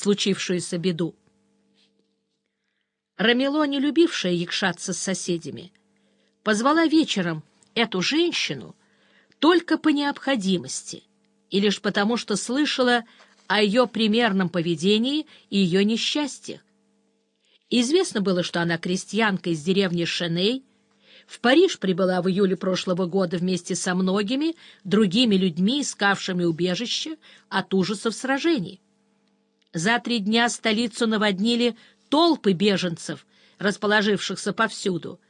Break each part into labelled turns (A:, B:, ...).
A: случившуюся беду. Рамело, не любившая якшаться с соседями, позвала вечером эту женщину только по необходимости и лишь потому, что слышала о ее примерном поведении и ее несчастьях. Известно было, что она крестьянка из деревни Шеней, в Париж прибыла в июле прошлого года вместе со многими другими людьми, искавшими убежище от ужасов сражений. За три дня столицу наводнили толпы беженцев, расположившихся повсюду.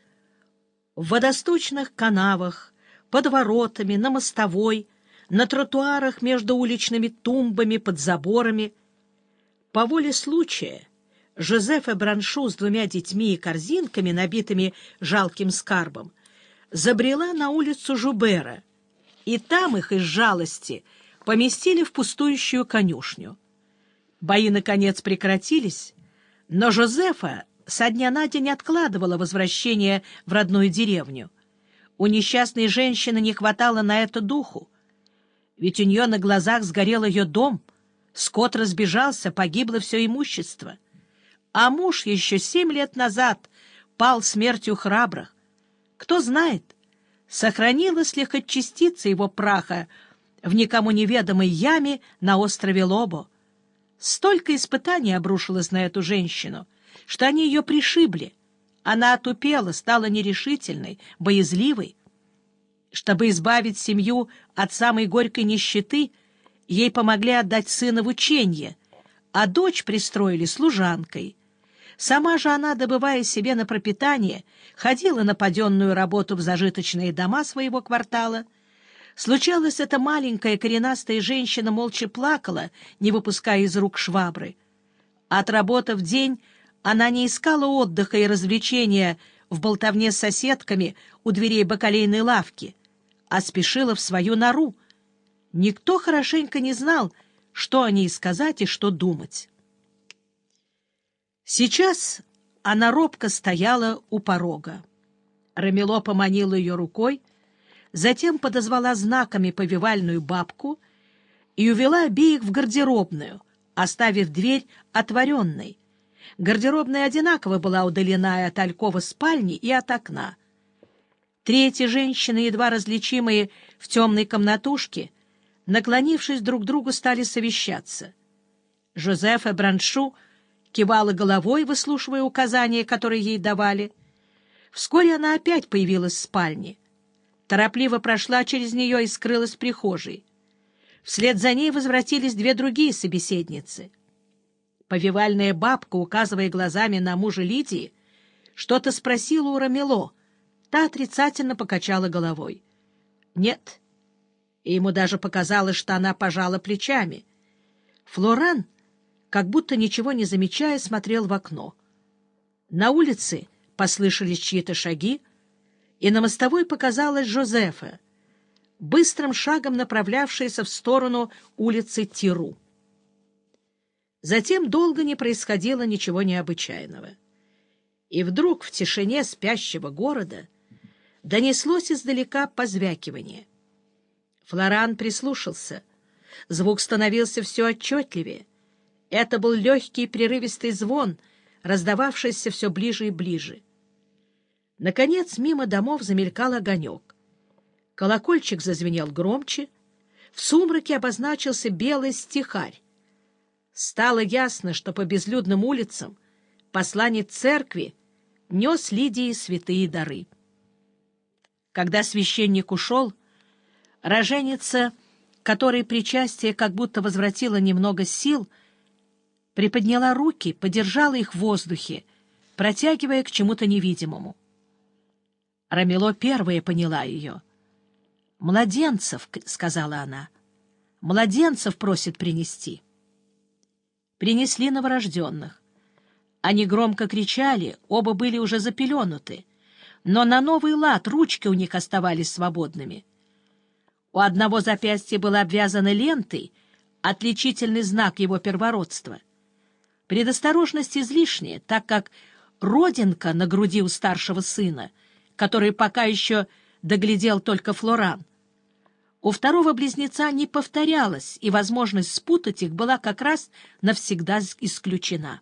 A: В водосточных канавах, под воротами, на мостовой, на тротуарах между уличными тумбами, под заборами. По воле случая Жозефа Браншу с двумя детьми и корзинками, набитыми жалким скарбом, забрела на улицу Жубера, и там их из жалости поместили в пустующую конюшню. Бои, наконец, прекратились, но Жозефа со дня на день откладывала возвращение в родную деревню. У несчастной женщины не хватало на это духу, ведь у нее на глазах сгорел ее дом, скот разбежался, погибло все имущество — а муж еще семь лет назад пал смертью храбрых. Кто знает, сохранилась ли хоть частица его праха в никому неведомой яме на острове Лобо. Столько испытаний обрушилось на эту женщину, что они ее пришибли. Она отупела, стала нерешительной, боязливой. Чтобы избавить семью от самой горькой нищеты, ей помогли отдать сына в учение, а дочь пристроили служанкой — Сама же она, добывая себе на пропитание, ходила на паденную работу в зажиточные дома своего квартала. Случалось, эта маленькая коренастая женщина молча плакала, не выпуская из рук швабры. Отработав день, она не искала отдыха и развлечения в болтовне с соседками у дверей бакалейной лавки, а спешила в свою нору. Никто хорошенько не знал, что о ней сказать и что думать. Сейчас она робко стояла у порога. Рамило поманила ее рукой, затем подозвала знаками повивальную бабку и увела обеих в гардеробную, оставив дверь отворенной. Гардеробная одинаково была удалена от алькова спальни, и от окна. Третьи женщины, едва различимые в темной комнатушке, наклонившись друг к другу, стали совещаться. Жозефа Браншу — кивала головой, выслушивая указания, которые ей давали. Вскоре она опять появилась в спальне. Торопливо прошла через нее и скрылась в прихожей. Вслед за ней возвратились две другие собеседницы. Повивальная бабка, указывая глазами на мужа Лидии, что-то спросила у Рамело. Та отрицательно покачала головой. «Нет». И ему даже показалось, что она пожала плечами. Флоран как будто ничего не замечая, смотрел в окно. На улице послышались чьи-то шаги, и на мостовой показалась Жозефа, быстрым шагом направлявшаяся в сторону улицы Тиру. Затем долго не происходило ничего необычайного. И вдруг в тишине спящего города донеслось издалека позвякивание. Флоран прислушался. Звук становился все отчетливее. Это был легкий прерывистый звон, раздававшийся все ближе и ближе. Наконец мимо домов замелькал огонек. Колокольчик зазвенел громче, в сумраке обозначился белый стихарь. Стало ясно, что по безлюдным улицам посланец церкви нес Лидии святые дары. Когда священник ушел, роженица, которой причастие как будто возвратило немного сил, — приподняла руки, подержала их в воздухе, протягивая к чему-то невидимому. Рамило первая поняла ее. «Младенцев», — сказала она, — «младенцев просит принести». Принесли новорожденных. Они громко кричали, оба были уже запеленуты, но на новый лад ручки у них оставались свободными. У одного запястья была обвязана лентой, отличительный знак его первородства — Предосторожность излишняя, так как родинка на груди у старшего сына, который пока еще доглядел только Флоран, у второго близнеца не повторялось, и возможность спутать их была как раз навсегда исключена.